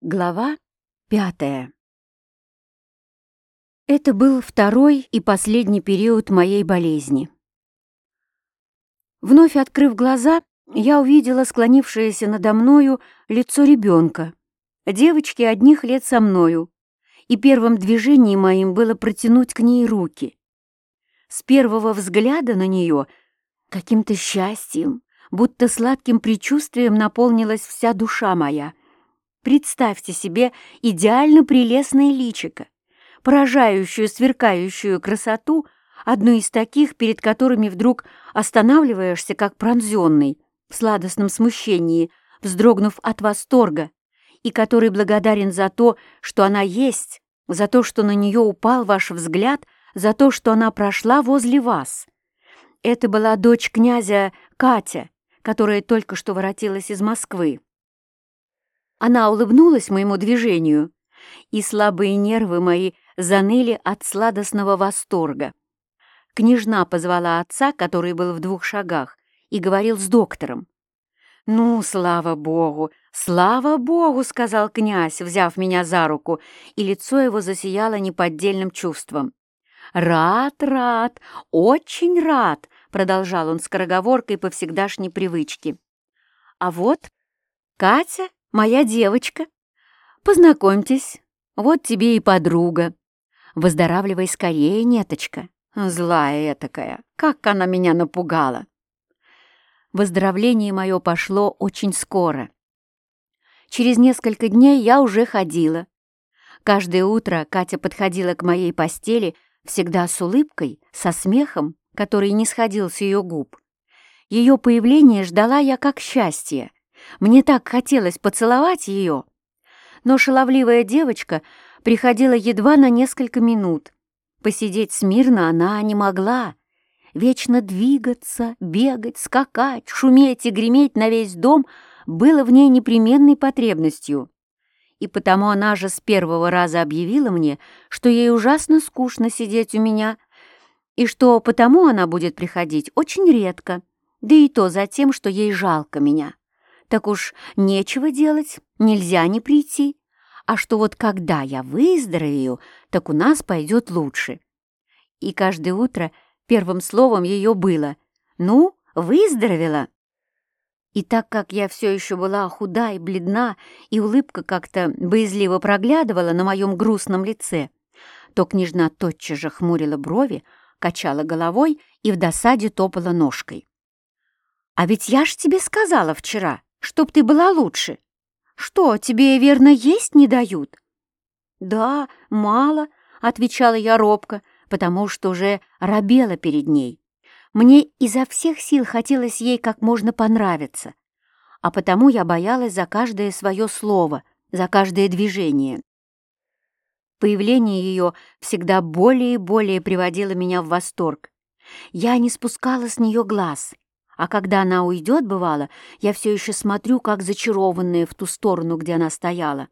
Глава пятая Это был второй и последний период моей болезни. Вновь открыв глаза, я увидела склонившееся надо мною лицо ребенка, девочки одних лет со мною, и первым движением моим было протянуть к ней руки. С первого взгляда на нее каким-то счастьем, будто сладким предчувствием наполнилась вся душа моя — Представьте себе идеально прелестное личико, поражающую сверкающую красоту, одну из таких, перед которыми вдруг останавливаешься, как пронзенный, в сладостном смущении, вздрогнув от восторга, и который благодарен за то, что она есть, за то, что на нее упал ваш взгляд, за то, что она прошла возле вас. Это была дочь князя Катя, которая только что воротилась из Москвы. Она улыбнулась моему движению, и слабые нервы мои заныли от сладостного восторга. Княжна позвала отца, который был в двух шагах, и говорил с доктором. «Ну, слава богу, слава богу!» — сказал князь, взяв меня за руку, и лицо его засияло неподдельным чувством. «Рад, рад, очень рад!» — продолжал он скороговоркой по всегдашней привычке. «А вот Катя моя девочка. Познакомьтесь, вот тебе и подруга. Выздоравливай скорее, неточка. Злая этакая, как она меня напугала. Выздоровление мое пошло очень скоро. Через несколько дней я уже ходила. Каждое утро Катя подходила к моей постели всегда с улыбкой, со смехом, который не сходил с ее губ. Ее появление ждала я как счастье, мне так хотелось поцеловать ее. Но шаловливая девочка приходила едва на несколько минут. Посидеть смирно она не могла. Вечно двигаться, бегать, скакать, шуметь и греметь на весь дом было в ней непременной потребностью. И потому она же с первого раза объявила мне, что ей ужасно скучно сидеть у меня, и что потому она будет приходить очень редко, да и то за тем, что ей жалко меня так уж нечего делать, нельзя не прийти. А что вот когда я выздоровею, так у нас пойдет лучше. И каждое утро первым словом ее было «Ну, выздоровела». И так как я все еще была худа и бледна, и улыбка как-то боязливо проглядывала на моем грустном лице, то княжна тотчас же хмурила брови, качала головой и в досаде топала ножкой. «А ведь я ж тебе сказала вчера, чтоб ты была лучше. Что, тебе, верно, есть не дают?» «Да, мало», — отвечала я робко, потому что уже робела перед ней. Мне изо всех сил хотелось ей как можно понравиться, а потому я боялась за каждое свое слово, за каждое движение. Появление ее всегда более и более приводило меня в восторг. Я не спускала с нее глаз — а когда она уйдет, бывало, я все еще смотрю, как зачарованная в ту сторону, где она стояла.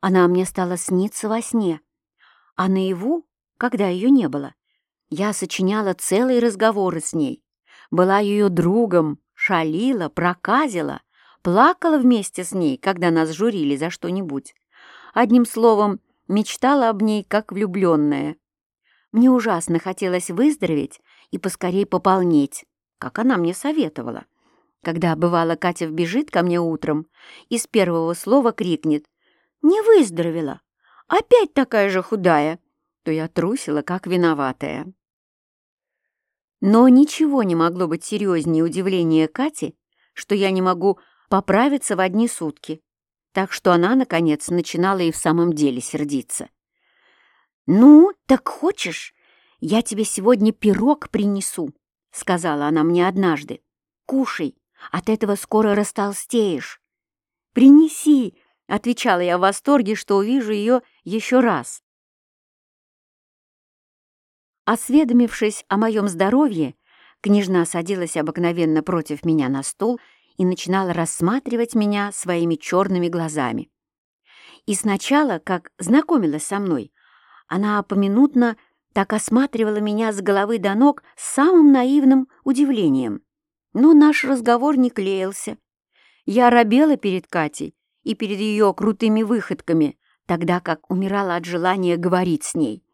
Она мне стала сниться во сне. А наяву, когда ее не было, я сочиняла целые разговоры с ней. Была ее другом, шалила, проказила, плакала вместе с ней, когда нас журили за что-нибудь. Одним словом, мечтала об ней, как влюбленная. Мне ужасно хотелось выздороветь и поскорей пополнеть как она мне советовала. Когда, бывало, Катя вбежит ко мне утром и с первого слова крикнет «Не выздоровела! Опять такая же худая!» то я трусила, как виноватая. Но ничего не могло быть серьезнее удивления Кати, что я не могу поправиться в одни сутки. Так что она, наконец, начинала и в самом деле сердиться. «Ну, так хочешь, я тебе сегодня пирог принесу?» — сказала она мне однажды. «Кушай, от этого скоро растолстеешь». «Принеси», — отвечала я в восторге, что увижу ее еще раз. Осведомившись о моем здоровье, княжна садилась обыкновенно против меня на стол и начинала рассматривать меня своими черными глазами. И сначала, как знакомилась со мной, она поминутно так осматривала меня с головы до ног с самым наивным удивлением. Но наш разговор не клеился. Я робела перед Катей и перед ее крутыми выходками, тогда как умирала от желания говорить с ней.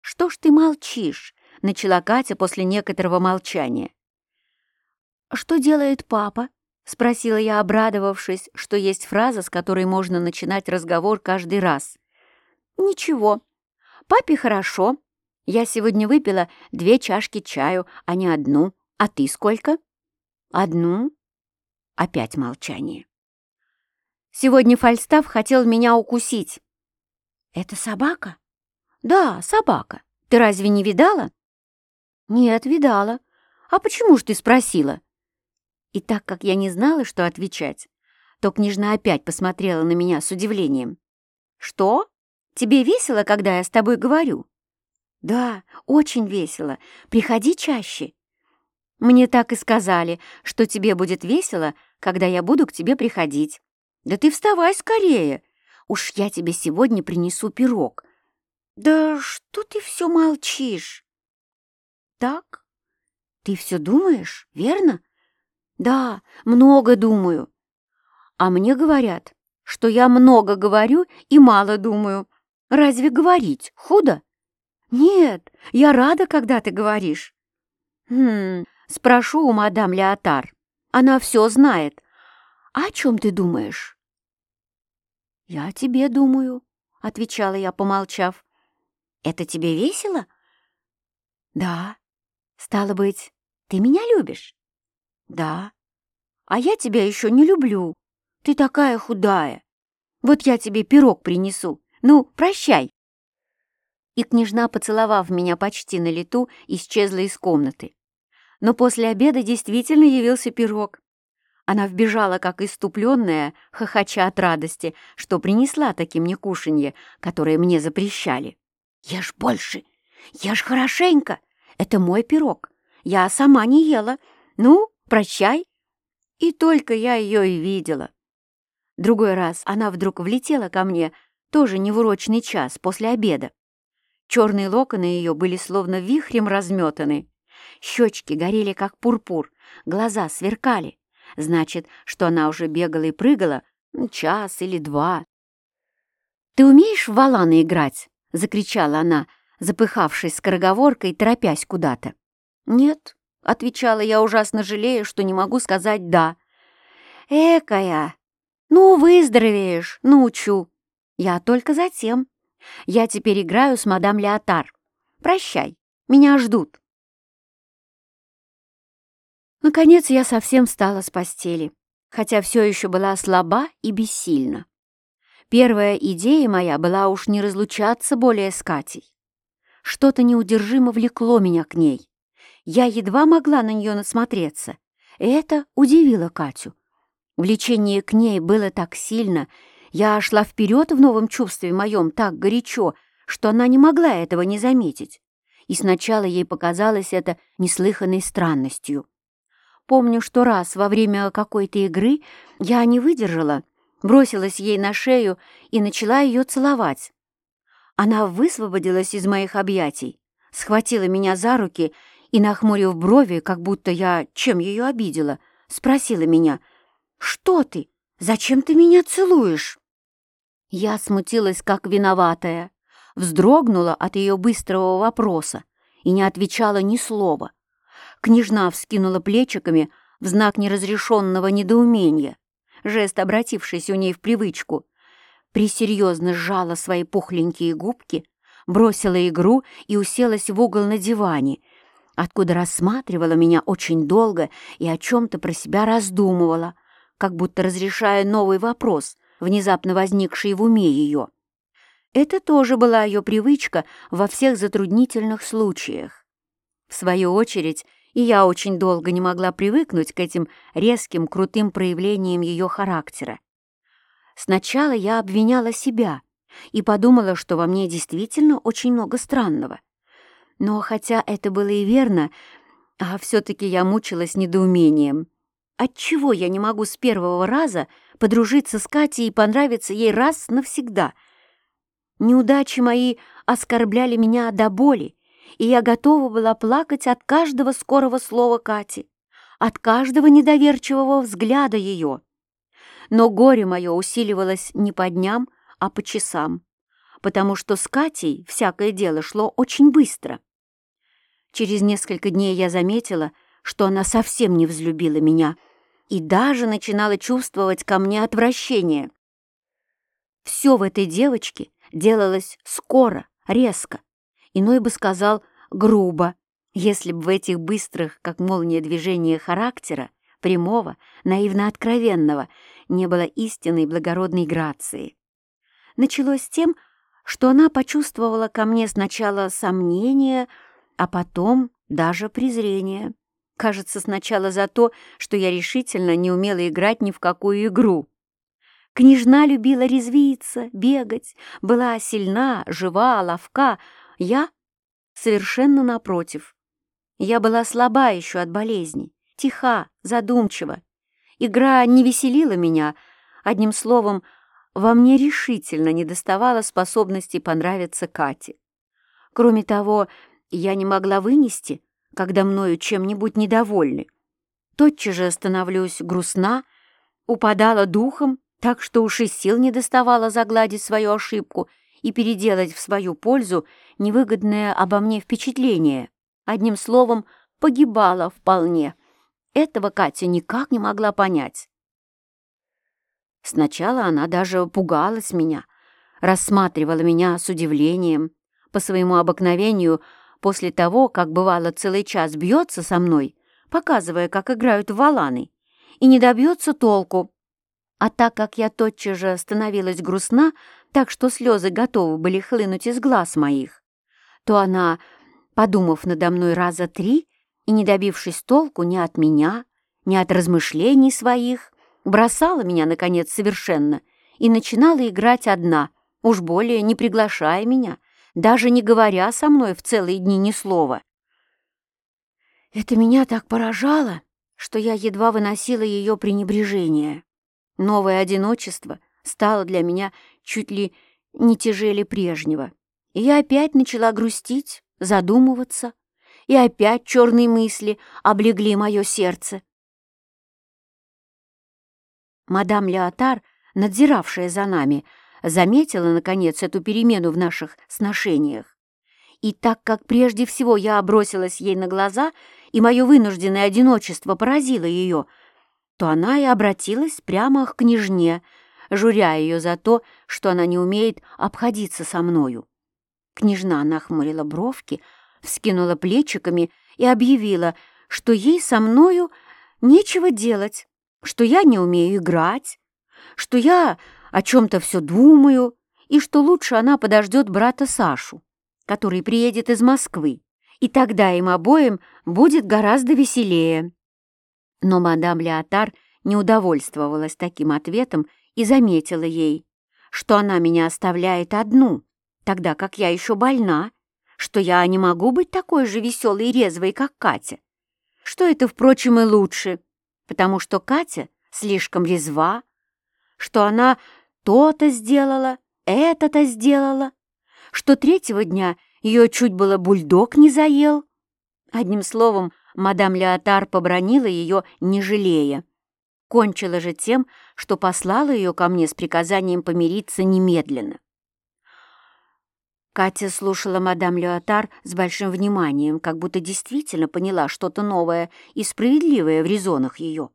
«Что ж ты молчишь?» — начала Катя после некоторого молчания. «Что делает папа?» — спросила я, обрадовавшись, что есть фраза, с которой можно начинать разговор каждый раз. «Ничего. Папе хорошо. Я сегодня выпила две чашки чаю, а не одну. А ты сколько?» «Одну?» Опять молчание. «Сегодня Фальстав хотел меня укусить». «Это собака?» «Да, собака. Ты разве не видала?» «Нет, видала. А почему ж ты спросила?» И так как я не знала, что отвечать, то княжна опять посмотрела на меня с удивлением. «Что? Тебе весело, когда я с тобой говорю?» «Да, очень весело. Приходи чаще». «Мне так и сказали, что тебе будет весело, когда я буду к тебе приходить. Да ты вставай скорее. Уж я тебе сегодня принесу пирог». «Да что ты все молчишь?» «Так? Ты все думаешь, верно?» «Да, много думаю». «А мне говорят, что я много говорю и мало думаю. Разве говорить худо?» «Нет, я рада, когда ты говоришь». «Хм, спрошу у мадам Леотар. Она все знает. А о чем ты думаешь?» «Я о тебе думаю», — отвечала я, помолчав. «Это тебе весело?» «Да. Стало быть, ты меня любишь?» «Да. А я тебя еще не люблю. Ты такая худая. Вот я тебе пирог принесу. Ну, прощай!» И княжна, поцеловав меня почти на лету, исчезла из комнаты. Но после обеда действительно явился пирог. Она вбежала, как иступленная, хохоча от радости, что принесла таким мне кушанье, которое мне запрещали. «Ешь больше! Ешь хорошенько! Это мой пирог! Я сама не ела! Ну, прощай!» И только я ее и видела. Другой раз она вдруг влетела ко мне, тоже не в урочный час, после обеда. Черные локоны ее были словно вихрем разметаны. Щечки горели, как пурпур, глаза сверкали. Значит, что она уже бегала и прыгала час или два. «Ты умеешь в валаны играть?» — закричала она, запыхавшись скороговоркой, торопясь куда-то. «Нет», — отвечала я, ужасно жалея, что не могу сказать «да». «Экая! Ну, выздоровеешь, научу. Я только затем. Я теперь играю с мадам Леотар. Прощай, меня ждут». Наконец я совсем встала с постели, хотя все еще была слаба и бессильна. Первая идея моя была уж не разлучаться более с Катей. Что-то неудержимо влекло меня к ней. Я едва могла на нее насмотреться. Это удивило Катю. Влечение к ней было так сильно, я шла вперед в новом чувстве моем так горячо, что она не могла этого не заметить. И сначала ей показалось это неслыханной странностью. Помню, что раз во время какой-то игры я не выдержала, бросилась ей на шею и начала ее целовать. Она высвободилась из моих объятий, схватила меня за руки и, нахмурив брови, как будто я чем ее обидела, спросила меня, «Что ты? Зачем ты меня целуешь?» Я смутилась, как виноватая, вздрогнула от ее быстрого вопроса и не отвечала ни слова. Княжна вскинула плечиками в знак неразрешенного недоумения, жест, обратившийся у ней в привычку, присерьезно сжала свои пухленькие губки, бросила игру и уселась в угол на диване, откуда рассматривала меня очень долго и о чем-то про себя раздумывала, как будто разрешая новый вопрос, внезапно возникший в уме ее. Это тоже была ее привычка во всех затруднительных случаях. В свою очередь, и я очень долго не могла привыкнуть к этим резким, крутым проявлениям ее характера. Сначала я обвиняла себя и подумала, что во мне действительно очень много странного. Но хотя это было и верно, а все-таки я мучилась недоумением. Отчего я не могу с первого раза подружиться с Катей и понравиться ей раз навсегда? Неудачи мои оскорбляли меня до боли, и я готова была плакать от каждого скорого слова Кати, от каждого недоверчивого взгляда ее. Но горе мое усиливалось не по дням, а по часам, потому что с Катей всякое дело шло очень быстро. Через несколько дней я заметила, что она совсем не взлюбила меня и даже начинала чувствовать ко мне отвращение. Все в этой девочке делалось скоро, резко, иной бы сказал грубо, если бы в этих быстрых, как молния, движениях характера, прямого, наивно-откровенного, не было истинной благородной грации. Началось с тем, что она почувствовала ко мне сначала сомнение, а потом даже презрение. Кажется, сначала за то, что я решительно не умела играть ни в какую игру. Княжна любила резвиться, бегать, была сильна, жива, ловка. Я совершенно напротив. Я была слаба еще от болезни, тиха, задумчива. Игра не веселила меня, одним словом, во мне решительно недоставало способности понравиться Кате. Кроме того, я не могла вынести, когда мною чем-нибудь недовольны. Тотчас же становлюсь грустна, упадала духом, так что уж и сил не доставала загладить свою ошибку и переделать в свою пользу невыгодное обо мне впечатление. Одним словом, погибала вполне. Этого Катя никак не могла понять. Сначала она даже пугалась меня, рассматривала меня с удивлением. По своему обыкновению, после того, как бывало целый час бьется со мной, показывая, как играют в валаны, и не добьется толку. А так как я тотчас же становилась грустна, так что слезы готовы были хлынуть из глаз моих, то она, подумав надо мной раза три и не добившись толку ни от меня, ни от размышлений своих, бросала меня, наконец, совершенно и начинала играть одна, уж более не приглашая меня, даже не говоря со мной в целые дни ни слова. Это меня так поражало, что я едва выносила ее пренебрежение. Новое одиночество стало для меня чуть ли не тяжелее прежнего, и я опять начала грустить, задумываться, и опять черные мысли облегли мое сердце. Мадам Леотар, надзиравшая за нами, заметила, наконец, эту перемену в наших сношениях. И так как прежде всего я бросилась ей на глаза, и мое вынужденное одиночество поразило ее, то она и обратилась прямо к княжне, журя ее за то, что она не умеет обходиться со мною. Княжна нахмурила бровки, вскинула плечиками и объявила, что ей со мною нечего делать, что я не умею играть, что я о чем-то все думаю и что лучше она подождет брата Сашу, который приедет из Москвы, и тогда им обоим будет гораздо веселее. Но мадам Леотар не удовольствовалась таким ответом и заметила ей, что она меня оставляет одну, тогда как я еще больна, что я не могу быть такой же веселой и резвой, как Катя, что это, впрочем, и лучше, потому что Катя слишком резва, что она то-то сделала, это-то сделала, что третьего дня ее чуть было бульдог не заел. Одним словом, мадам Леотар побронила ее, не жалея. Кончила же тем, что послала ее ко мне с приказанием помириться немедленно. Катя слушала мадам Леотар с большим вниманием, как будто действительно поняла что-то новое и справедливое в резонах ее.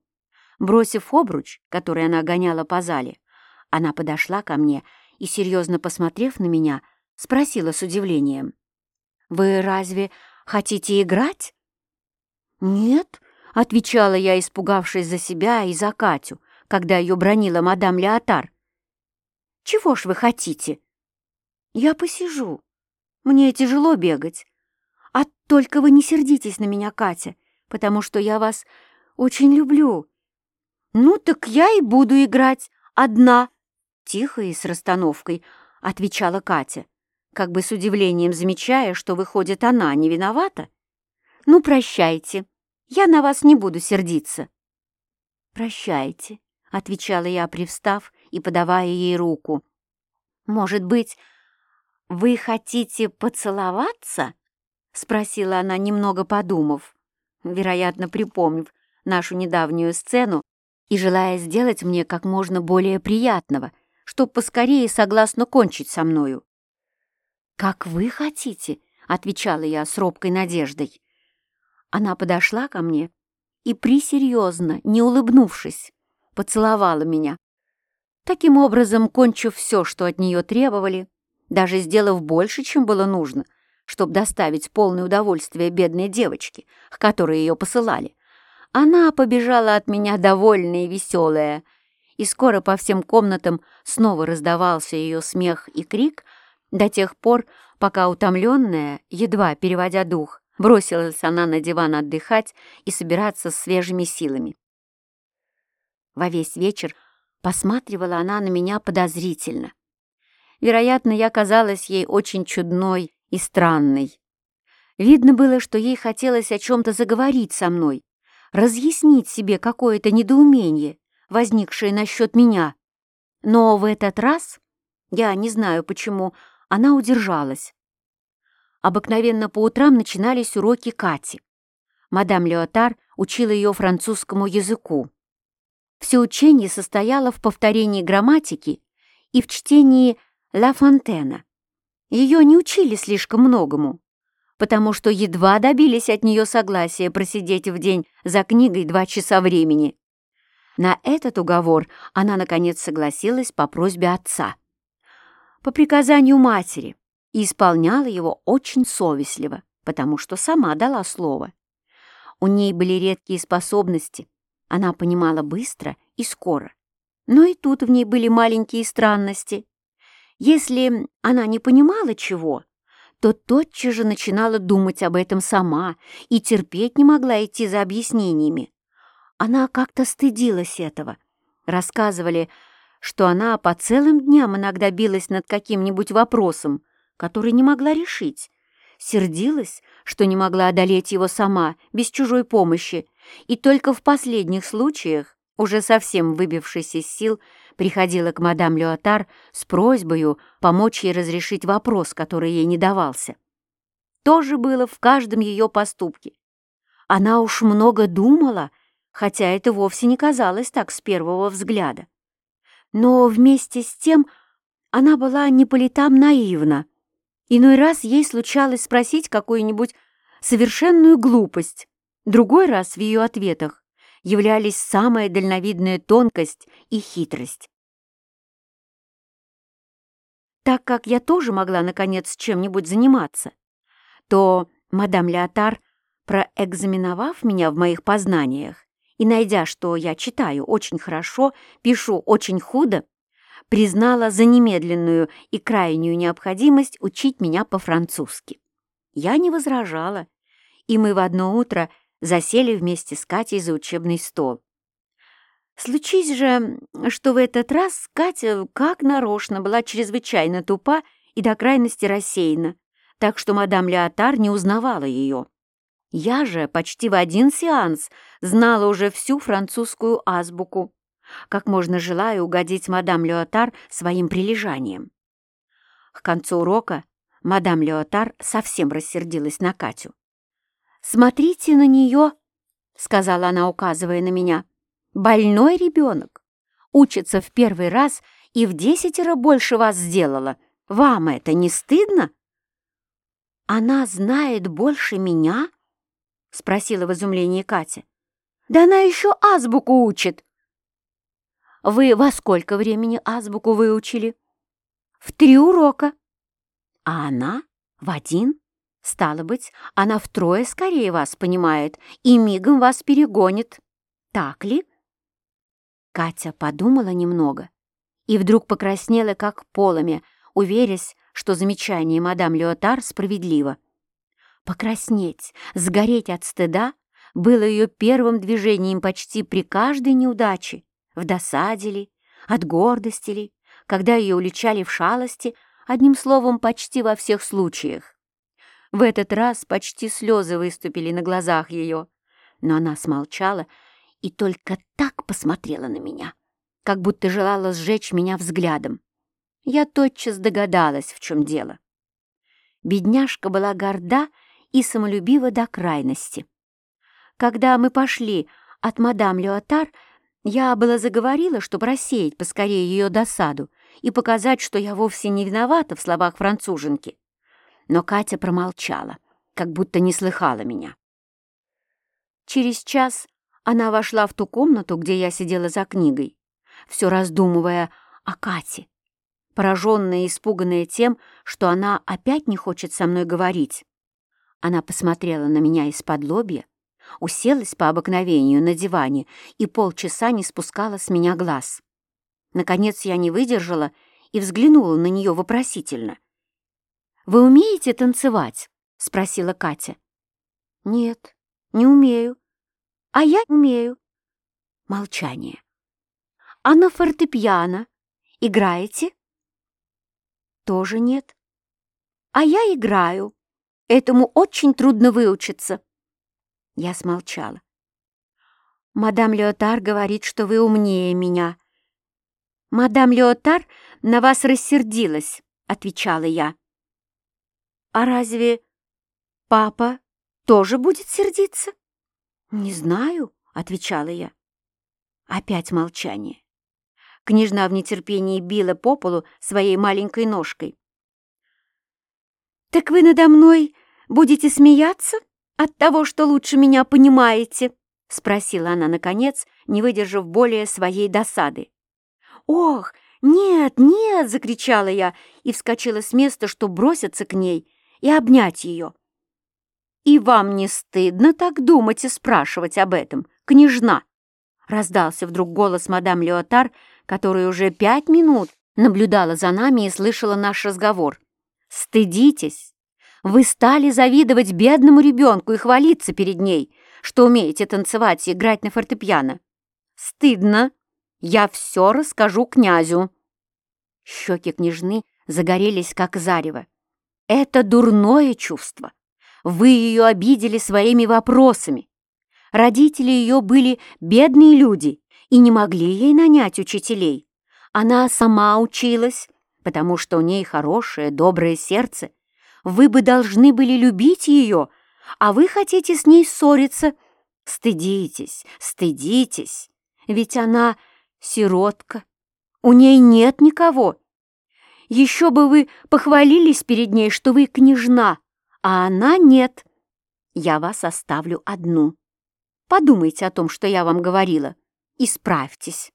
Бросив обруч, который она гоняла по зале, она подошла ко мне и, серьезно посмотрев на меня, спросила с удивлением. «Вы разве хотите играть?» «Нет», — отвечала я, испугавшись за себя и за Катю, когда ее бронила мадам Леотар. «Чего ж вы хотите?» «Я посижу. Мне тяжело бегать. А только вы не сердитесь на меня, Катя, потому что я вас очень люблю «Ну так я и буду играть одна», — тихо и с расстановкой отвечала Катя, как бы с удивлением замечая, что, выходит, она не виновата. «Ну, прощайте, я на вас не буду сердиться». «Прощайте», — отвечала я, привстав и подавая ей руку. «Может быть, вы хотите поцеловаться?» — спросила она, немного подумав, вероятно, припомнив нашу недавнюю сцену и желая сделать мне как можно более приятного, чтоб поскорее согласно кончить со мною. «Как вы хотите», — отвечала я с робкой надеждой. Она подошла ко мне и присерьезно, не улыбнувшись, поцеловала меня. Таким образом, кончив все, что от нее требовали, даже сделав больше, чем было нужно, чтобы доставить полное удовольствие бедной девочке, к которой ее посылали, она побежала от меня довольная и веселая, и скоро по всем комнатам снова раздавался ее смех и крик до тех пор, пока утомленная, едва переводя дух, бросилась она на диван отдыхать и собираться с свежими силами. Во весь вечер посматривала она на меня подозрительно. Вероятно, я казалась ей очень чудной и странной. Видно было, что ей хотелось о чем-то заговорить со мной, разъяснить себе какое-то недоумение, возникшее насчет меня. Но в этот раз, я не знаю почему, она удержалась. Обыкновенно по утрам начинались уроки Кати. Мадам Леотар учила ее французскому языку. Все учение состояло в повторении грамматики и в чтении Ла Фонтена. Ее не учили слишком многому, потому что едва добились от нее согласия просидеть в день за книгой два часа времени. На этот уговор она, наконец, согласилась по просьбе отца. По приказанию матери и исполняла его очень совестливо, потому что сама дала слово. У ней были редкие способности, она понимала быстро и скоро. Но и тут в ней были маленькие странности. Если она не понимала чего, то тотчас же начинала думать об этом сама и терпеть не могла идти за объяснениями. Она как-то стыдилась этого. Рассказывали, что она по целым дням иногда билась над каким-нибудь вопросом, который не могла решить. Сердилась, что не могла одолеть его сама, без чужой помощи, и только в последних случаях уже совсем выбившись из сил, приходила к мадам Леотар с просьбой помочь ей разрешить вопрос, который ей не давался. То же было в каждом ее поступке. Она уж много думала, хотя это вовсе не казалось так с первого взгляда. Но вместе с тем она была не по летам наивна. Иной раз ей случалось спросить какую-нибудь совершенную глупость, другой раз в ее ответах являлись самая дальновидная тонкость и хитрость. Так как я тоже могла, наконец, чем-нибудь заниматься, то мадам Леотар, проэкзаменовав меня в моих познаниях и найдя, что я читаю очень хорошо, пишу очень худо, признала за немедленную и крайнюю необходимость учить меня по-французски. Я не возражала, и мы в одно утро засели вместе с Катей за учебный стол. Случись же, что в этот раз Катя, как нарочно, была чрезвычайно тупа и до крайности рассеяна, так что мадам Леотар не узнавала ее. Я же почти в один сеанс знала уже всю французскую азбуку, как можно желая угодить мадам Леотар своим прилежанием. К концу урока мадам Леотар совсем рассердилась на Катю. «Смотрите на нее», — сказала она, указывая на меня. «Больной ребенок. Учится в первый раз и в десятеро больше вас сделала. Вам это не стыдно?» «Она знает больше меня?» — спросила в изумлении Катя. «Да она еще азбуку учит!» «Вы во сколько времени азбуку выучили?» «В три урока». «А она в один?» Стало быть, она втрое скорее вас понимает и мигом вас перегонит. Так ли? Катя подумала немного и вдруг покраснела, как полами, уверясь, что замечание мадам Леотар справедливо. Покраснеть, сгореть от стыда было ее первым движением почти при каждой неудаче, в досаде ли, от гордости ли, когда ее уличали в шалости, одним словом, почти во всех случаях. В этот раз почти слезы выступили на глазах ее, но она смолчала и только так посмотрела на меня, как будто желала сжечь меня взглядом. Я тотчас догадалась, в чем дело. Бедняжка была горда и самолюбива до крайности. Когда мы пошли от мадам Леотар, Я была заговорила, чтобы рассеять поскорее ее досаду и показать, что я вовсе не виновата в словах француженки. Но Катя промолчала, как будто не слыхала меня. Через час она вошла в ту комнату, где я сидела за книгой, все раздумывая о Кате, пораженная и испуганная тем, что она опять не хочет со мной говорить. Она посмотрела на меня из-под лобья, уселась по обыкновению на диване и полчаса не спускала с меня глаз. Наконец я не выдержала и взглянула на нее вопросительно. «Вы умеете танцевать?» — спросила Катя. «Нет, не умею». «А я умею». Молчание. «А на фортепиано играете?» «Тоже нет». «А я играю. Этому очень трудно выучиться». Я смолчала. «Мадам Леотар говорит, что вы умнее меня». «Мадам Леотар на вас рассердилась», — отвечала я. «А разве папа тоже будет сердиться?» «Не знаю», — отвечала я. Опять молчание. Княжна в нетерпении била по полу своей маленькой ножкой. «Так вы надо мной будете смеяться?» «От того, что лучше меня понимаете?» — спросила она, наконец, не выдержав более своей досады. «Ох, нет, нет!» — закричала я и вскочила с места, чтобы броситься к ней и обнять ее. «И вам не стыдно так думать и спрашивать об этом, княжна?» Раздался вдруг голос мадам Леотар, которая уже пять минут наблюдала за нами и слышала наш разговор. «Стыдитесь! Вы стали завидовать бедному ребенку и хвалиться перед ней, что умеете танцевать и играть на фортепиано. Стыдно. Я все расскажу князю». Щеки княжны загорелись, как зарево. «Это дурное чувство. Вы ее обидели своими вопросами. Родители ее были бедные люди и не могли ей нанять учителей. Она сама училась, потому что у ней хорошее, доброе сердце, вы бы должны были любить ее, а вы хотите с ней ссориться. Стыдитесь, стыдитесь, ведь она сиротка, у ней нет никого. Еще бы вы похвалились перед ней, что вы княжна, а она нет. Я вас оставлю одну. Подумайте о том, что я вам говорила, и справьтесь.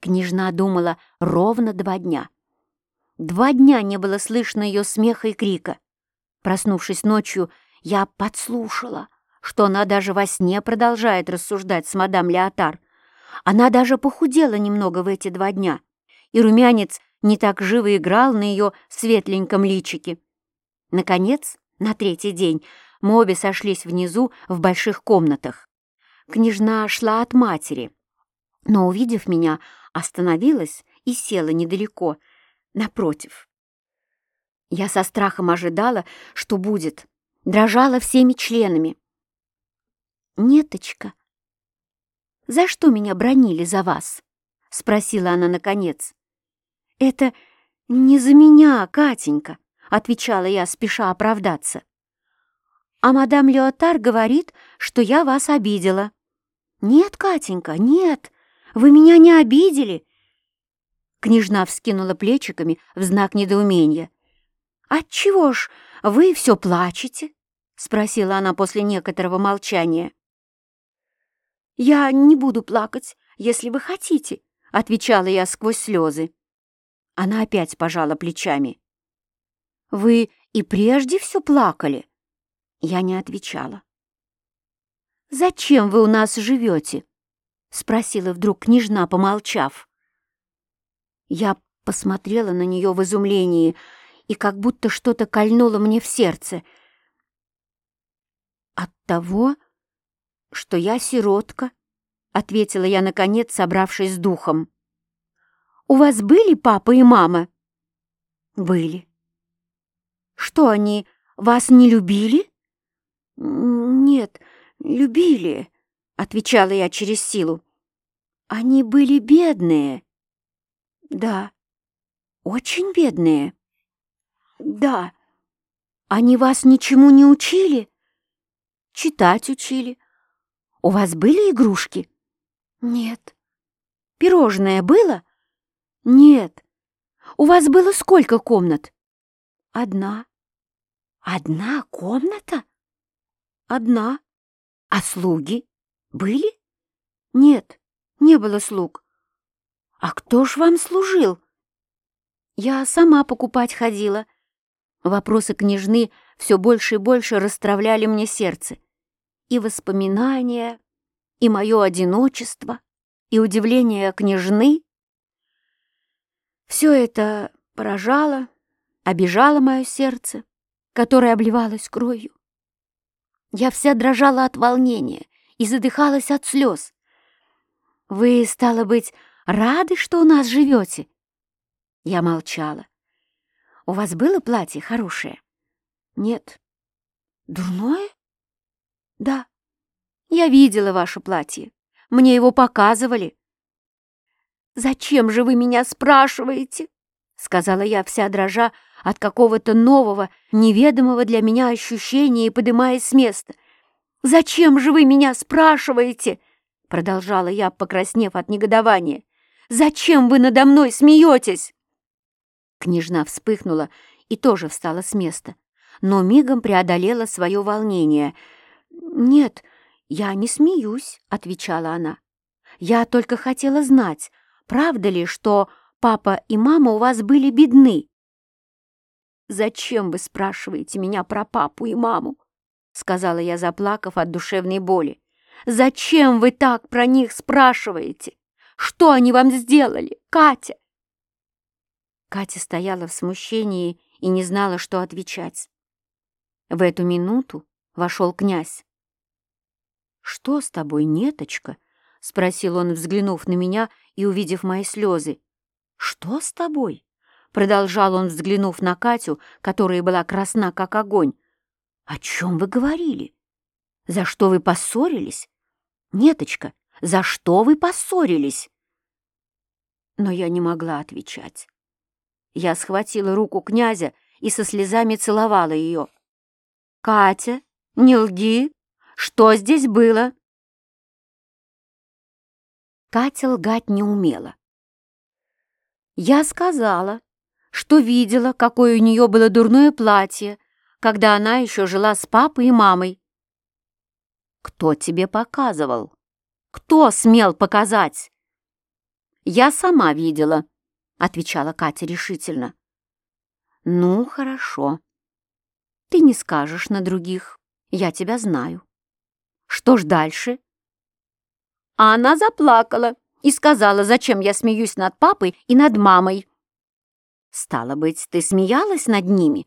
Княжна думала ровно два дня. Два дня не было слышно ее смеха и крика. Проснувшись ночью, я подслушала, что она даже во сне продолжает рассуждать с мадам Леотар. Она даже похудела немного в эти два дня, и румянец не так живо играл на ее светленьком личике. Наконец, на третий день, мы обе сошлись внизу в больших комнатах. Княжна шла от матери, но, увидев меня, остановилась и села недалеко, напротив. Я со страхом ожидала, что будет, дрожала всеми членами. «Неточка, за что меня бронили за вас?» — спросила она наконец. «Это не за меня, Катенька», — отвечала я, спеша оправдаться. «А мадам Леотар говорит, что я вас обидела». «Нет, Катенька, нет, вы меня не обидели. Княжна вскинула плечиками в знак недоумения. «Отчего ж вы все плачете?» — спросила она после некоторого молчания. «Я не буду плакать, если вы хотите», — отвечала я сквозь слезы. Она опять пожала плечами. «Вы и прежде все плакали?» Я не отвечала. «Зачем вы у нас живете?» — спросила вдруг княжна, помолчав. Я посмотрела на нее в изумлении, и как будто что-то кольнуло мне в сердце. «От того, что я сиротка», — ответила я, наконец, собравшись с духом. «У вас были папа и мама?» «Были». «Что, они вас не любили?» «Нет, любили», — отвечала я через силу. «Они были бедные». Да. Очень бедные? Да. Они вас ничему не учили? Читать учили. у вас были игрушки?» «Нет». «Пирожное было?» «Нет». «У вас было сколько комнат?» «Одна». «Одна комната?» «Одна». «А слуги были?» «Нет, не было слуг». «А кто ж вам служил?» «Я сама покупать ходила». Вопросы княжны все больше и больше расстравляли мне сердце. И воспоминания, и мое одиночество, и удивление княжны. Все это поражало, обижало мое сердце, которое обливалось кровью. Я вся дрожала от волнения и задыхалась от слез. «Вы, стало быть, рады, что у нас живете?» Я молчала. «У вас было платье хорошее?» «Нет». «Дурное?» «Да. Я видела ваше платье. Мне его показывали». «Зачем же вы меня спрашиваете?» — сказала я, вся дрожа от какого-то нового, неведомого для меня ощущения и подымаясь с места. «Зачем же вы меня спрашиваете?» — продолжала я, покраснев от негодования. «Зачем вы надо мной смеетесь?» Княжна вспыхнула и тоже встала с места, но мигом преодолела свое волнение. «Нет, я не смеюсь», — отвечала она. «Я только хотела знать, правда ли, что папа и мама у вас были бедны?» «Зачем вы спрашиваете меня про папу и маму?» — сказала я, заплакав от душевной боли. «Зачем вы так про них спрашиваете? Что они вам сделали, Катя?» Катя стояла в смущении и не знала, что отвечать. В эту минуту вошел князь. «Что с тобой, неточка?» — спросил он, взглянув на меня и увидев мои слезы. «Что с тобой?» — продолжал он, взглянув на Катю, которая была красна, как огонь. «О чем вы говорили? За что вы поссорились? Неточка, за что вы поссорились?» Но я не могла отвечать. Я схватила руку князя и со слезами целовала ее. «Катя, не лги! Что здесь было?» Катя лгать не умела. Я сказала, что видела, какое у нее было дурное платье, когда она еще жила с папой и мамой. «Кто тебе показывал? Кто смел показать?» «Я сама видела», — отвечала Катя решительно. «Ну, хорошо. Ты не скажешь на других, я тебя знаю. Что ж дальше?» А она заплакала и сказала, зачем я смеюсь над папой и над мамой. «Стало быть, ты смеялась над ними?»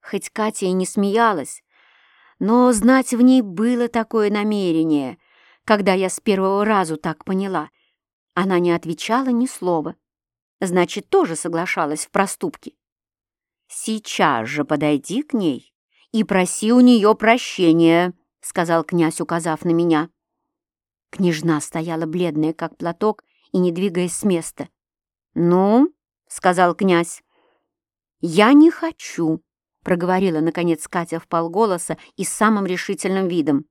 Хоть Катя и не смеялась, но знать в ней было такое намерение, когда я с первого разу так поняла — она не отвечала ни слова. Значит, тоже соглашалась в проступке. «Сейчас же подойди к ней и проси у нее прощения», — сказал князь, указав на меня. Княжна стояла бледная, как платок, и не двигаясь с места. «Ну?» — сказал князь. «Я не хочу», — проговорила, наконец, Катя в полголоса и самым решительным видом.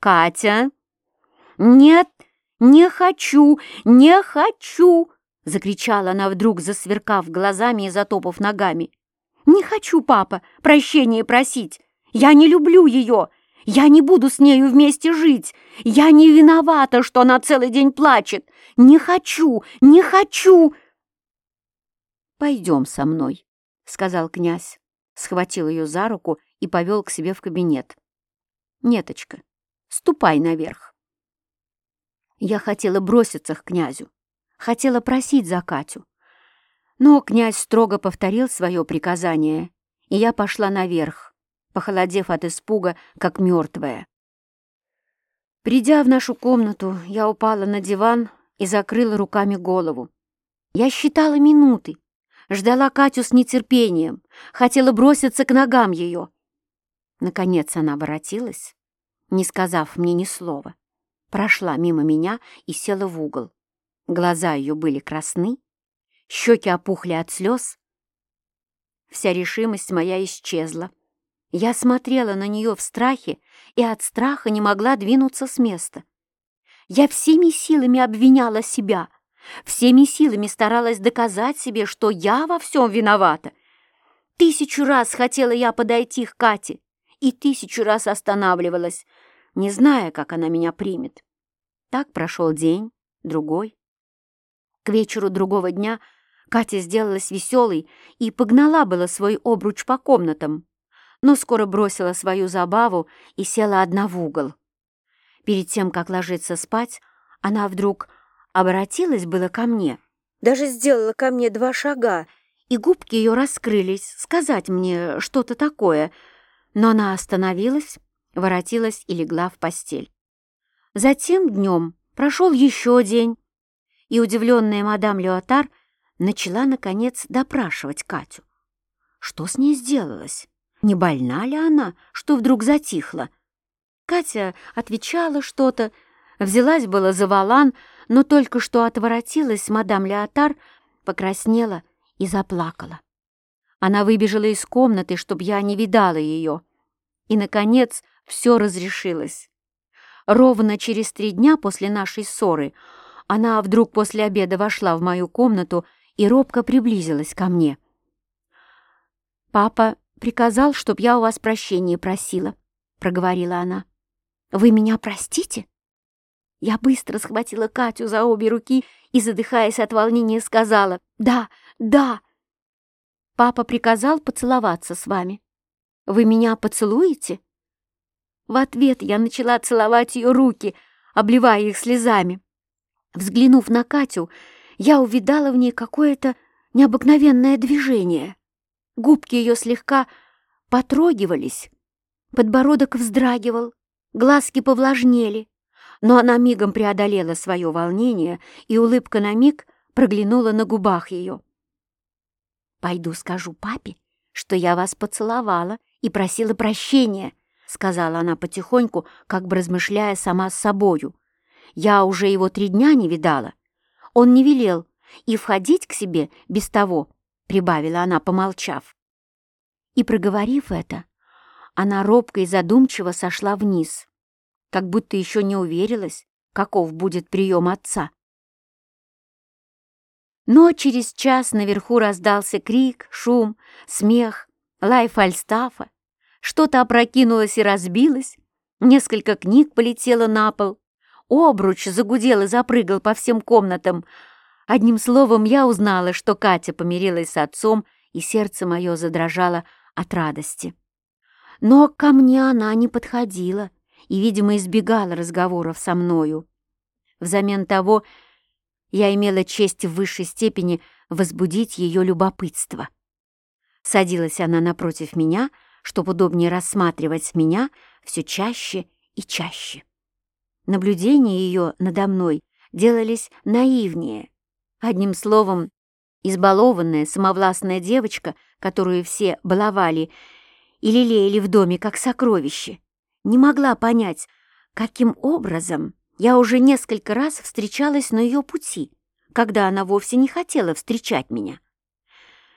«Катя!» «Нет!» «Не хочу! Не хочу!» — закричала она вдруг, засверкав глазами и затопав ногами. «Не хочу, папа, прощения просить! Я не люблю ее! Я не буду с нею вместе жить! Я не виновата, что она целый день плачет! Не хочу! Не хочу!» «Пойдем со мной», — сказал князь, схватил ее за руку и повел к себе в кабинет. «Неточка, ступай наверх». Я хотела броситься к князю, хотела просить за Катю. Но князь строго повторил свое приказание, и я пошла наверх, похолодев от испуга, как мертвая. Придя в нашу комнату, я упала на диван и закрыла руками голову. Я считала минуты, ждала Катю с нетерпением, хотела броситься к ногам ее. Наконец она воротилась, не сказав мне ни слова прошла мимо меня и села в угол. Глаза ее были красны, щеки опухли от слез. Вся решимость моя исчезла. Я смотрела на нее в страхе и от страха не могла двинуться с места. Я всеми силами обвиняла себя, всеми силами старалась доказать себе, что я во всем виновата. Тысячу раз хотела я подойти к Кате и тысячу раз останавливалась, не зная, как она меня примет. Так прошел день, другой. К вечеру другого дня Катя сделалась веселой и погнала было свой обруч по комнатам, но скоро бросила свою забаву и села одна в угол. Перед тем, как ложиться спать, она вдруг обратилась было ко мне, даже сделала ко мне два шага, и губки ее раскрылись, сказать мне что-то такое, но она остановилась, воротилась и легла в постель. Затем днем прошел еще день, и удивленная мадам Леотар начала, наконец, допрашивать Катю. Что с ней сделалось? Не больна ли она, что вдруг затихла? Катя отвечала что-то, взялась было за валан, но только что отворотилась мадам Леотар, покраснела и заплакала. Она выбежала из комнаты, чтобы я не видала ее. И, наконец, все разрешилось. Ровно через три дня после нашей ссоры она вдруг после обеда вошла в мою комнату и робко приблизилась ко мне. «Папа приказал, чтоб я у вас прощения просила», — проговорила она. «Вы меня простите?» Я быстро схватила Катю за обе руки и, задыхаясь от волнения, сказала «Да, да». «Папа приказал поцеловаться с вами. Вы меня поцелуете?» В ответ я начала целовать ее руки, обливая их слезами. Взглянув на Катю, я увидала в ней какое-то необыкновенное движение. Губки ее слегка потрогивались, подбородок вздрагивал, глазки повлажнели, но она мигом преодолела свое волнение, и улыбка на миг проглянула на губах ее. «Пойду скажу папе, что я вас поцеловала и просила прощения», сказала она потихоньку, как бы размышляя сама с собою. «Я уже его три дня не видала. Он не велел и входить к себе без того», прибавила она, помолчав. И, проговорив это, она робко и задумчиво сошла вниз, как будто еще не уверилась, каков будет прием отца. Но через час наверху раздался крик, шум, смех, лай фальстафа, что-то опрокинулось и разбилось, несколько книг полетело на пол, обруч загудел и запрыгал по всем комнатам. Одним словом, я узнала, что Катя помирилась с отцом, и сердце мое задрожало от радости. Но ко мне она не подходила и, видимо, избегала разговоров со мною. Взамен того я имела честь в высшей степени возбудить ее любопытство. Садилась она напротив меня — чтобы удобнее рассматривать меня все чаще и чаще. Наблюдения ее надо мной делались наивнее. Одним словом, избалованная, самовластная девочка, которую все баловали и лелеяли в доме как сокровище, не могла понять, каким образом я уже несколько раз встречалась на ее пути, когда она вовсе не хотела встречать меня.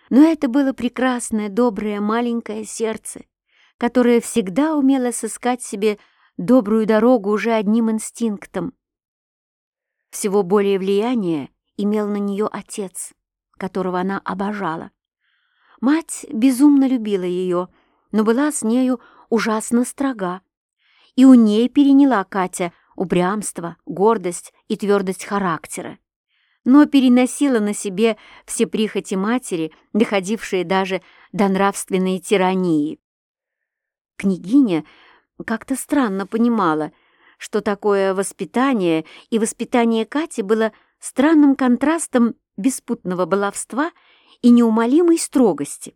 Но это было прекрасное, доброе, маленькое сердце, которое всегда умело сыскать себе добрую дорогу уже одним инстинктом. Всего более влияние имел на нее отец, которого она обожала. Мать безумно любила ее, но была с нею ужасно строга. И у ней переняла Катя упрямство, гордость и твердость характера но переносила на себе все прихоти матери, доходившие даже до нравственной тирании. Княгиня как-то странно понимала, что такое воспитание и воспитание Кати было странным контрастом беспутного баловства и неумолимой строгости,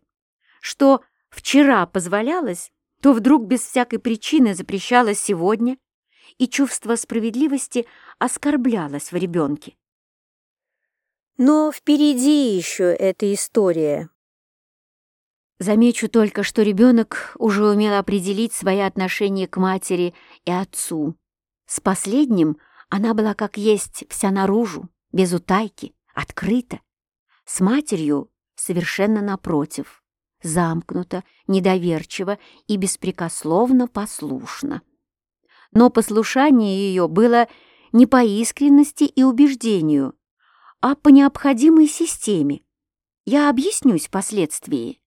что вчера позволялось, то вдруг без всякой причины запрещалось сегодня, и чувство справедливости оскорблялось в ребенке. Но впереди еще эта история. Замечу только, что ребенок уже умел определить свои отношения к матери и отцу. С последним она была как есть вся наружу, без утайки, открыта. С матерью совершенно напротив, замкнута, недоверчива и беспрекословно послушна. Но послушание ее было не по искренности и убеждению, а по необходимой системе. Я объяснюсь впоследствии.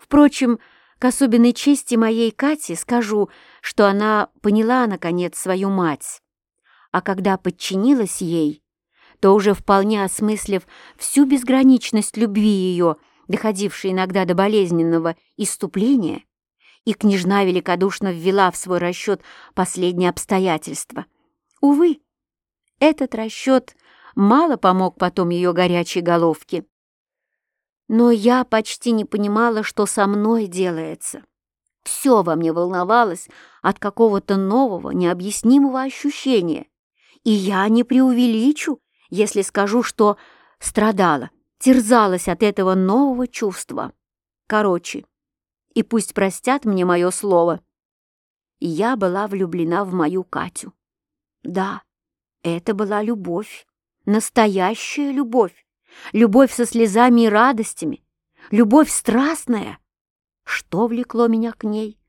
Впрочем, к особенной чести моей Кати скажу, что она поняла, наконец, свою мать. А когда подчинилась ей, то уже вполне осмыслив всю безграничность любви ее, доходившей иногда до болезненного иступления, и княжна великодушно ввела в свой расчет последние обстоятельства. Увы, этот расчет мало помог потом ее горячей головке. Но я почти не понимала, что со мной делается. Все во мне волновалось от какого-то нового, необъяснимого ощущения. И я не преувеличу, если скажу, что страдала, терзалась от этого нового чувства. Короче, и пусть простят мне мое слово, я была влюблена в мою Катю. Да, это была любовь, настоящая любовь, любовь со слезами и радостями, любовь страстная. Что влекло меня к ней?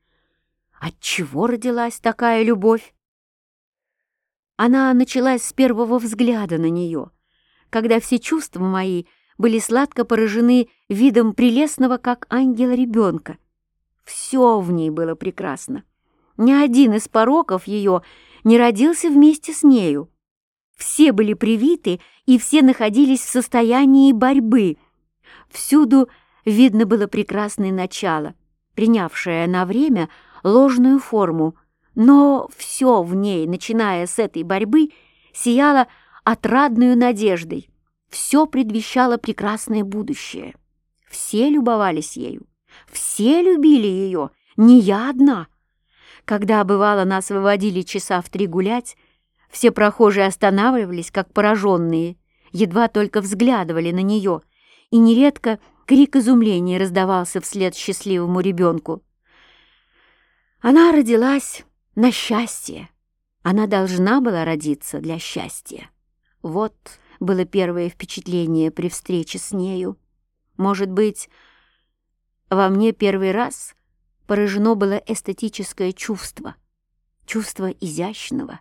Отчего родилась такая любовь? Она началась с первого взгляда на нее, когда все чувства мои были сладко поражены видом прелестного, как ангела ребенка. Все в ней было прекрасно. Ни один из пороков ее не родился вместе с нею. Все были привиты, и все находились в состоянии борьбы. Всюду видно было прекрасное начало, принявшее на время ложную форму, но все в ней, начиная с этой борьбы, сияло отрадную надеждой. Все предвещало прекрасное будущее. Все любовались ею, все любили ее, не я одна. Когда, бывало, нас выводили часа в три гулять, все прохожие останавливались, как пораженные, едва только взглядывали на нее, и нередко крик изумления раздавался вслед счастливому ребенку. Она родилась на счастье. Она должна была родиться для счастья. Вот было первое впечатление при встрече с нею. Может быть, во мне первый раз поражено было эстетическое чувство, чувство изящного,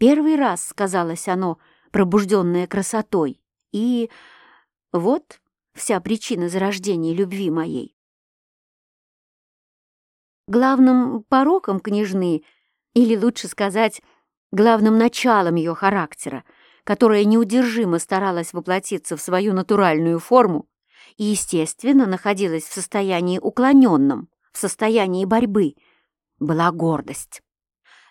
Первый раз, сказалось оно, пробужденное красотой, и вот вся причина зарождения любви моей. Главным пороком княжны, или лучше сказать, главным началом ее характера, которая неудержимо старалась воплотиться в свою натуральную форму и, естественно, находилась в состоянии уклоненном, в состоянии борьбы, была гордость.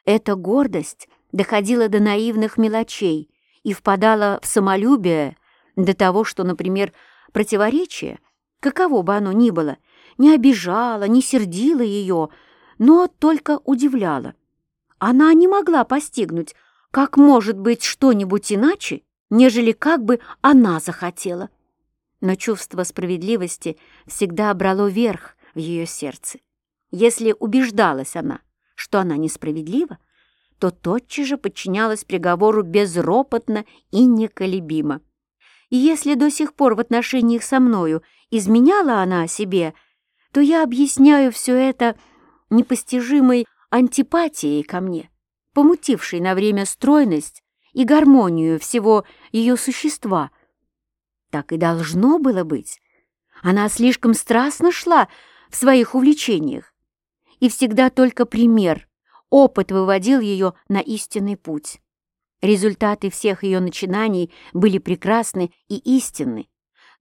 Эта гордость доходила до наивных мелочей и впадала в самолюбие до того, что, например, противоречие, каково бы оно ни было, не обижало, не сердило ее, но только удивляло. Она не могла постигнуть, как может быть что-нибудь иначе, нежели как бы она захотела. Но чувство справедливости всегда брало верх в ее сердце. Если убеждалась она, что она несправедлива, то тотчас же подчинялась приговору безропотно и неколебимо. И если до сих пор в отношениях со мною изменяла она о себе, то я объясняю все это непостижимой антипатией ко мне, помутившей на время стройность и гармонию всего ее существа. Так и должно было быть. Она слишком страстно шла в своих увлечениях, и всегда только пример Опыт выводил ее на истинный путь. Результаты всех ее начинаний были прекрасны и истинны,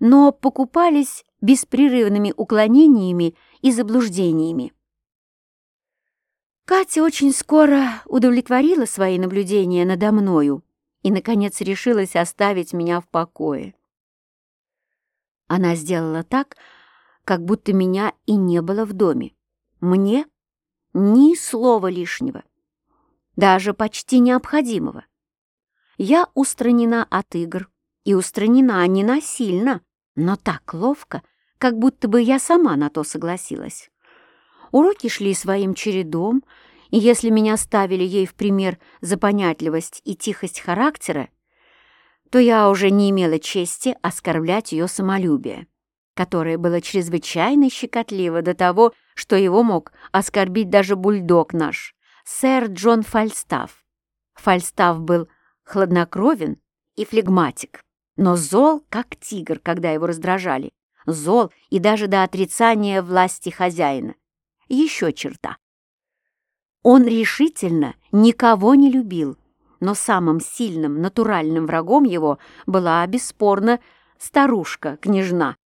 но покупались беспрерывными уклонениями и заблуждениями. Катя очень скоро удовлетворила свои наблюдения надо мною и, наконец, решилась оставить меня в покое. Она сделала так, как будто меня и не было в доме. Мне ни слова лишнего, даже почти необходимого. Я устранена от игр, и устранена не насильно, но так ловко, как будто бы я сама на то согласилась. Уроки шли своим чередом, и если меня ставили ей в пример за понятливость и тихость характера, то я уже не имела чести оскорблять ее самолюбие. которое было чрезвычайно щекотливо до того, что его мог оскорбить даже бульдог наш, сэр Джон Фальстаф. Фальстаф был хладнокровен и флегматик, но зол, как тигр, когда его раздражали, зол и даже до отрицания власти хозяина. Еще черта. Он решительно никого не любил, но самым сильным натуральным врагом его была, бесспорно, старушка-княжна.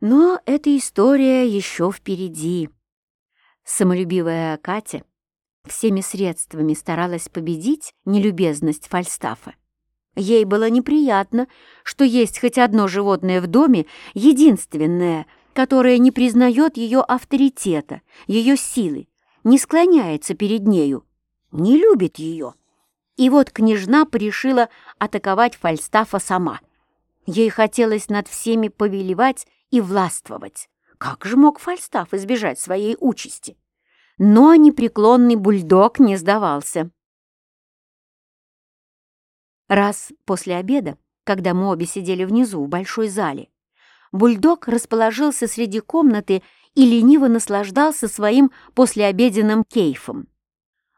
Но эта история еще впереди. Самолюбивая Катя всеми средствами старалась победить нелюбезность Фальстафа. Ей было неприятно, что есть хоть одно животное в доме, единственное, которое не признает ее авторитета, ее силы, не склоняется перед нею, не любит ее. И вот княжна порешила атаковать Фальстафа сама. Ей хотелось над всеми повелевать и властвовать. Как же мог Фальстаф избежать своей участи? Но непреклонный бульдог не сдавался. Раз после обеда, когда мы обе сидели внизу в большой зале, бульдог расположился среди комнаты и лениво наслаждался своим послеобеденным кейфом.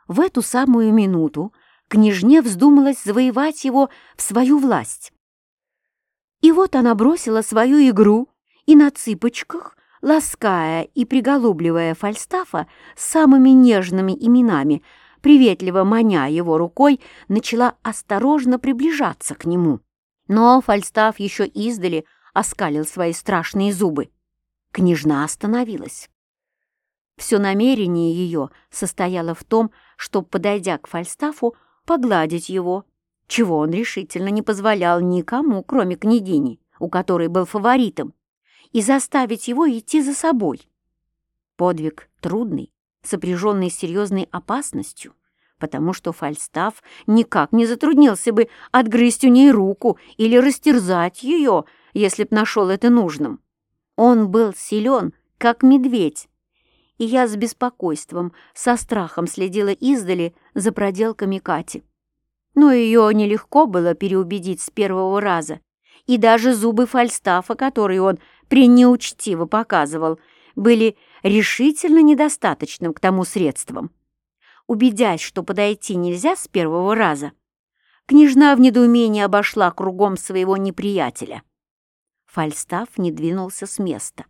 В эту самую минуту княжне вздумалось завоевать его в свою власть. И вот она бросила свою игру и на цыпочках, лаская и приголубливая Фальстафа самыми нежными именами, приветливо маня его рукой, начала осторожно приближаться к нему. Но Фальстаф еще издали оскалил свои страшные зубы. Княжна остановилась. Все намерение ее состояло в том, чтобы, подойдя к Фальстафу, погладить его, чего он решительно не позволял никому, кроме княгини, у которой был фаворитом и заставить его идти за собой. Подвиг трудный, сопряженный с серьезной опасностью, потому что Фальстаф никак не затруднился бы отгрызть у ней руку или растерзать ее, если б нашел это нужным. Он был силен, как медведь, и я с беспокойством, со страхом следила издали за проделками Кати. Но ее нелегко было переубедить с первого раза, и даже зубы Фальстафа, которые он пренеучтиво показывал, были решительно недостаточным к тому средством. Убедясь, что подойти нельзя с первого раза, княжна в недоумении обошла кругом своего неприятеля. Фальстаф не двинулся с места.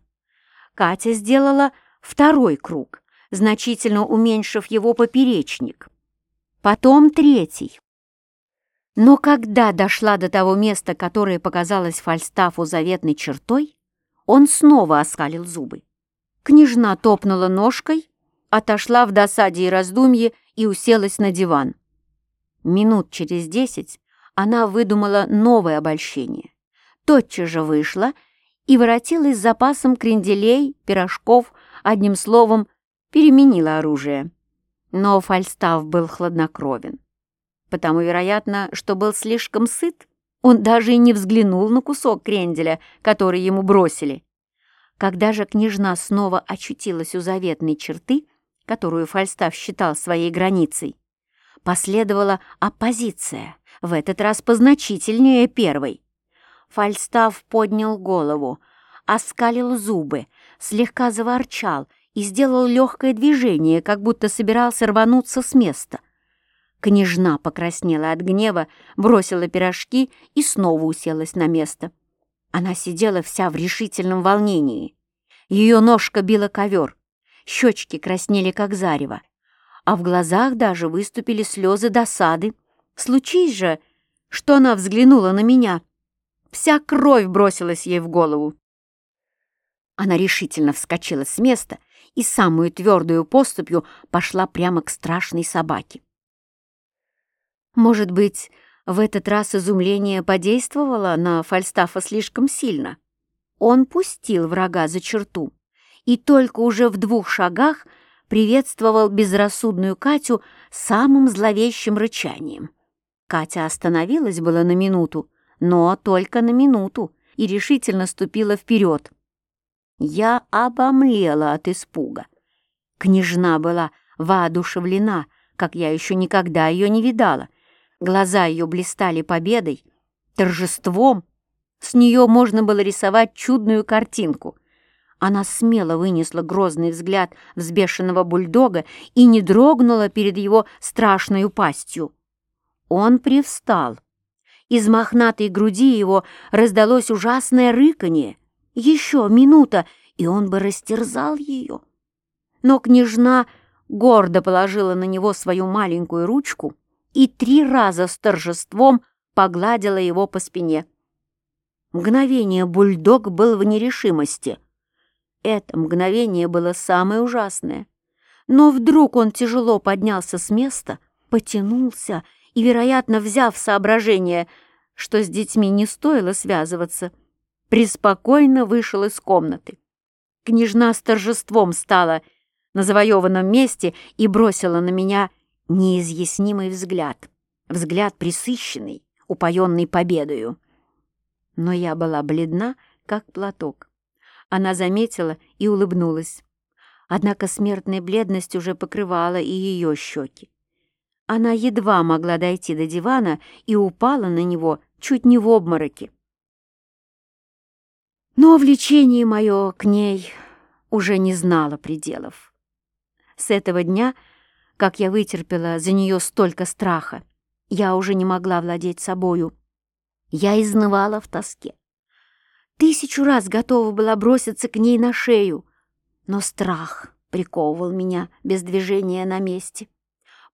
Катя сделала второй круг, значительно уменьшив его поперечник. Потом третий. Но когда дошла до того места, которое показалось Фальстафу заветной чертой, он снова оскалил зубы. Княжна топнула ножкой, отошла в досаде и раздумье и уселась на диван. Минут через десять она выдумала новое обольщение. Тотчас же вышла и воротилась с запасом кренделей, пирожков, одним словом, переменила оружие. Но Фальстав был хладнокровен потому, вероятно, что был слишком сыт. Он даже и не взглянул на кусок кренделя, который ему бросили. Когда же княжна снова очутилась у заветной черты, которую Фальстав считал своей границей, последовала оппозиция, в этот раз позначительнее первой. Фальстав поднял голову, оскалил зубы, слегка заворчал и сделал легкое движение, как будто собирался рвануться с места — Княжна покраснела от гнева, бросила пирожки и снова уселась на место. Она сидела вся в решительном волнении. Ее ножка била ковер, щечки краснели, как зарево, а в глазах даже выступили слезы досады. Случись же, что она взглянула на меня. Вся кровь бросилась ей в голову. Она решительно вскочила с места и самую твердую поступью пошла прямо к страшной собаке. Может быть, в этот раз изумление подействовало на Фальстафа слишком сильно. Он пустил врага за черту и только уже в двух шагах приветствовал безрассудную Катю самым зловещим рычанием. Катя остановилась было на минуту, но только на минуту, и решительно ступила вперед. Я обомлела от испуга. Княжна была воодушевлена, как я еще никогда ее не видала, Глаза ее блистали победой, торжеством. С нее можно было рисовать чудную картинку. Она смело вынесла грозный взгляд взбешенного бульдога и не дрогнула перед его страшной пастью. Он привстал. Из мохнатой груди его раздалось ужасное рыканье. Еще минута, и он бы растерзал ее. Но княжна гордо положила на него свою маленькую ручку и три раза с торжеством погладила его по спине. Мгновение бульдог был в нерешимости. Это мгновение было самое ужасное. Но вдруг он тяжело поднялся с места, потянулся и, вероятно, взяв соображение, что с детьми не стоило связываться, преспокойно вышел из комнаты. Княжна с торжеством стала на завоеванном месте и бросила на меня неизъяснимый взгляд, взгляд присыщенный, упоенный победою но я была бледна, как платок. Она заметила и улыбнулась. Однако смертная бледность уже покрывала и ее щеки. Она едва могла дойти до дивана и упала на него чуть не в обмороке. Но влечение мое к ней уже не знало пределов. С этого дня, как я вытерпела за нее столько страха, я уже не могла владеть собою. Я изнывала в тоске. Тысячу раз готова была броситься к ней на шею, но страх приковывал меня без движения на месте.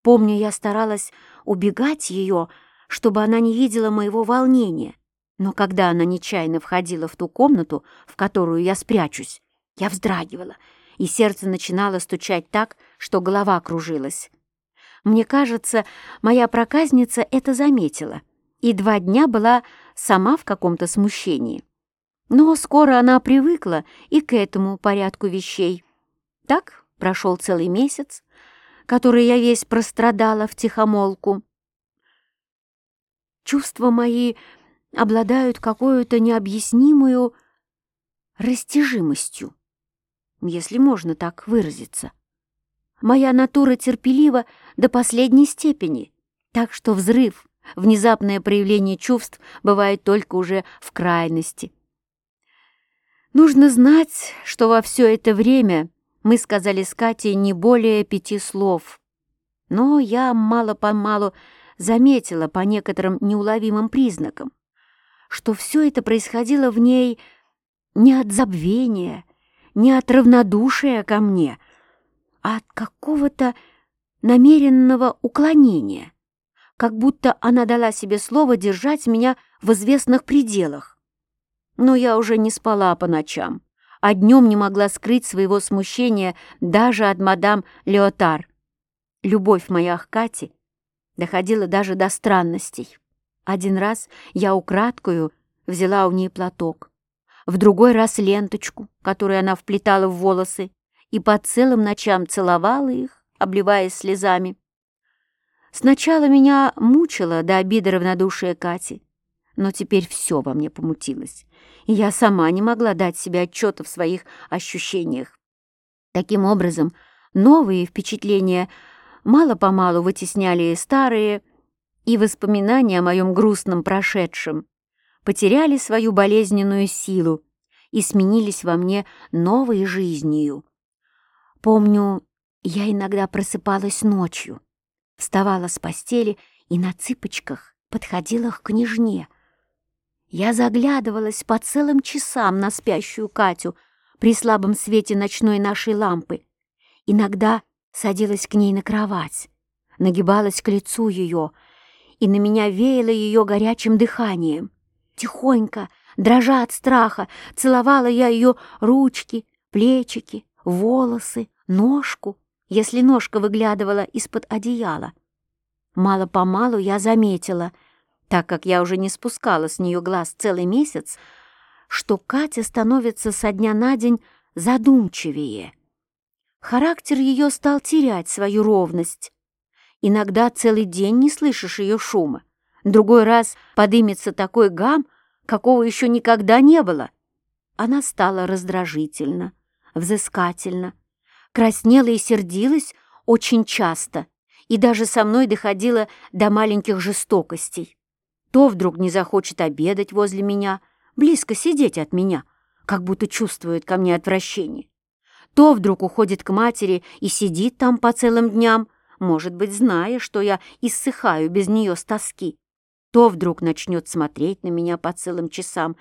Помню, я старалась убегать ее, чтобы она не видела моего волнения. Но когда она нечаянно входила в ту комнату, в которую я спрячусь, я вздрагивала, и сердце начинало стучать так, что голова кружилась. Мне кажется, моя проказница это заметила и два дня была сама в каком-то смущении. Но скоро она привыкла и к этому порядку вещей. Так прошел целый месяц, который я весь прострадала в тихомолку. Чувства мои обладают какой-то необъяснимую растяжимостью, если можно так выразиться. Моя натура терпелива до последней степени, так что взрыв Внезапное проявление чувств бывает только уже в крайности. Нужно знать, что во все это время мы сказали с Катей не более пяти слов. Но я мало-помалу заметила по некоторым неуловимым признакам, что все это происходило в ней не от забвения, не от равнодушия ко мне, а от какого-то намеренного уклонения как будто она дала себе слово держать меня в известных пределах. Но я уже не спала по ночам, а днем не могла скрыть своего смущения даже от мадам Леотар. Любовь моя к Кате доходила даже до странностей. Один раз я украдкую взяла у ней платок, в другой раз ленточку, которую она вплетала в волосы, и по целым ночам целовала их, обливаясь слезами. Сначала меня мучило до обиды равнодушие Кати, но теперь все во мне помутилось, и я сама не могла дать себе отчета в своих ощущениях. Таким образом, новые впечатления мало-помалу вытесняли старые, и воспоминания о моем грустном прошедшем потеряли свою болезненную силу и сменились во мне новой жизнью. Помню, я иногда просыпалась ночью, вставала с постели и на цыпочках подходила к княжне. Я заглядывалась по целым часам на спящую Катю при слабом свете ночной нашей лампы. Иногда садилась к ней на кровать, нагибалась к лицу ее, и на меня веяло ее горячим дыханием. Тихонько, дрожа от страха, целовала я ее ручки, плечики, волосы, ножку если ножка выглядывала из-под одеяла. Мало-помалу я заметила, так как я уже не спускала с нее глаз целый месяц, что Катя становится со дня на день задумчивее. Характер ее стал терять свою ровность. Иногда целый день не слышишь ее шума, другой раз подымется такой гам, какого еще никогда не было. Она стала раздражительна, взыскательна, краснела и сердилась очень часто, и даже со мной доходила до маленьких жестокостей. То вдруг не захочет обедать возле меня, близко сидеть от меня, как будто чувствует ко мне отвращение. То вдруг уходит к матери и сидит там по целым дням, может быть, зная, что я иссыхаю без нее с тоски. То вдруг начнет смотреть на меня по целым часам,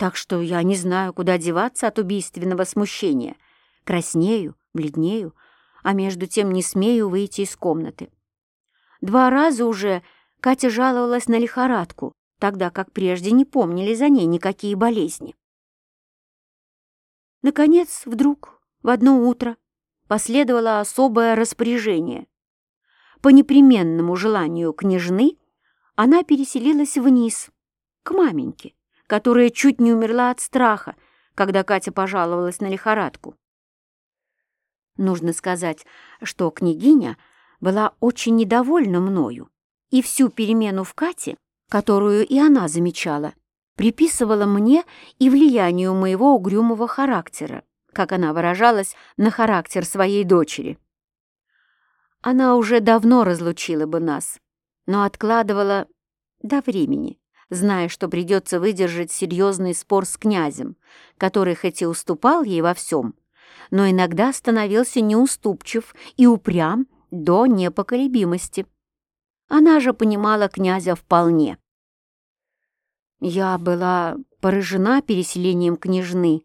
так что я не знаю, куда деваться от убийственного смущения. Краснею, бледнею, а между тем не смею выйти из комнаты. Два раза уже Катя жаловалась на лихорадку, тогда как прежде не помнили за ней никакие болезни. Наконец, вдруг, в одно утро, последовало особое распоряжение. По непременному желанию княжны она переселилась вниз, к маменьке, которая чуть не умерла от страха, когда Катя пожаловалась на лихорадку. Нужно сказать, что княгиня была очень недовольна мною, и всю перемену в Кате, которую и она замечала, приписывала мне и влиянию моего угрюмого характера, как она выражалась, на характер своей дочери. Она уже давно разлучила бы нас, но откладывала до времени, зная, что придется выдержать серьезный спор с князем, который хоть и уступал ей во всем, но иногда становился неуступчив и упрям до непоколебимости. Она же понимала князя вполне. Я была поражена переселением княжны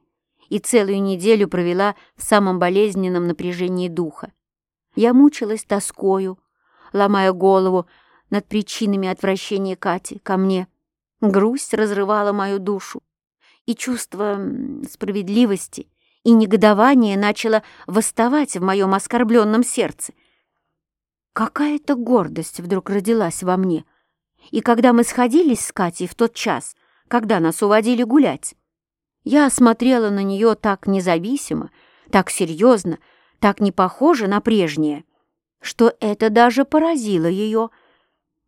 и целую неделю провела в самом болезненном напряжении духа. Я мучилась тоскою, ломая голову над причинами отвращения Кати ко мне. Грусть разрывала мою душу, и чувство справедливости и негодование начало восставать в моем оскорбленном сердце. Какая-то гордость вдруг родилась во мне, и когда мы сходились с Катей в тот час, когда нас уводили гулять, я смотрела на нее так независимо, так серьезно, так не похоже на прежнее, что это даже поразило ее.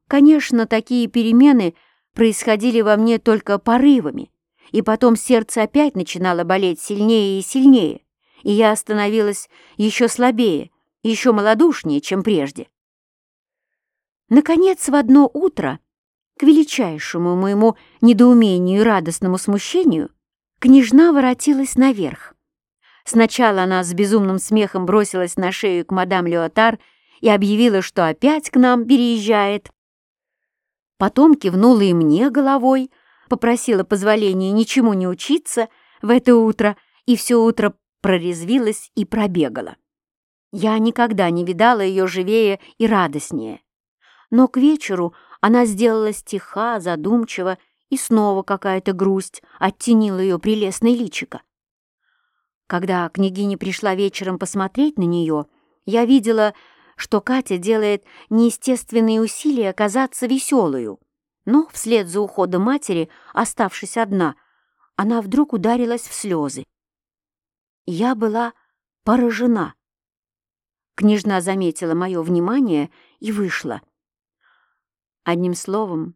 Конечно, такие перемены происходили во мне только порывами, и потом сердце опять начинало болеть сильнее и сильнее, и я становилась еще слабее, еще малодушнее, чем прежде. Наконец, в одно утро, к величайшему моему недоумению и радостному смущению, княжна воротилась наверх. Сначала она с безумным смехом бросилась на шею к мадам Леотар и объявила, что опять к нам переезжает. Потом кивнула и мне головой, попросила позволения ничему не учиться в это утро и все утро прорезвилась и пробегала. Я никогда не видала ее живее и радостнее. Но к вечеру она сделалась тиха, задумчива, и снова какая-то грусть оттенила ее прелестное личико. Когда княгиня пришла вечером посмотреть на нее, я видела, что Катя делает неестественные усилия казаться веселую. Но вслед за уходом матери, оставшись одна, она вдруг ударилась в слезы. Я была поражена. Княжна заметила мое внимание и вышла. Одним словом,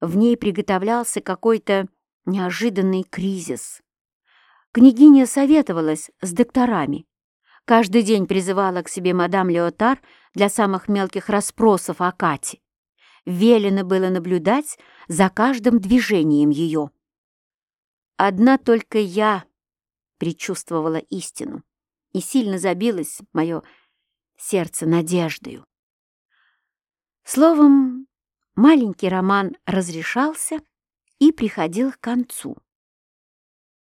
в ней приготовлялся какой-то неожиданный кризис. Княгиня советовалась с докторами. Каждый день призывала к себе мадам Леотар для самых мелких расспросов о Кате велено было наблюдать за каждым движением ее. Одна только я предчувствовала истину, и сильно забилось мое сердце надеждою. Словом, маленький роман разрешался и приходил к концу.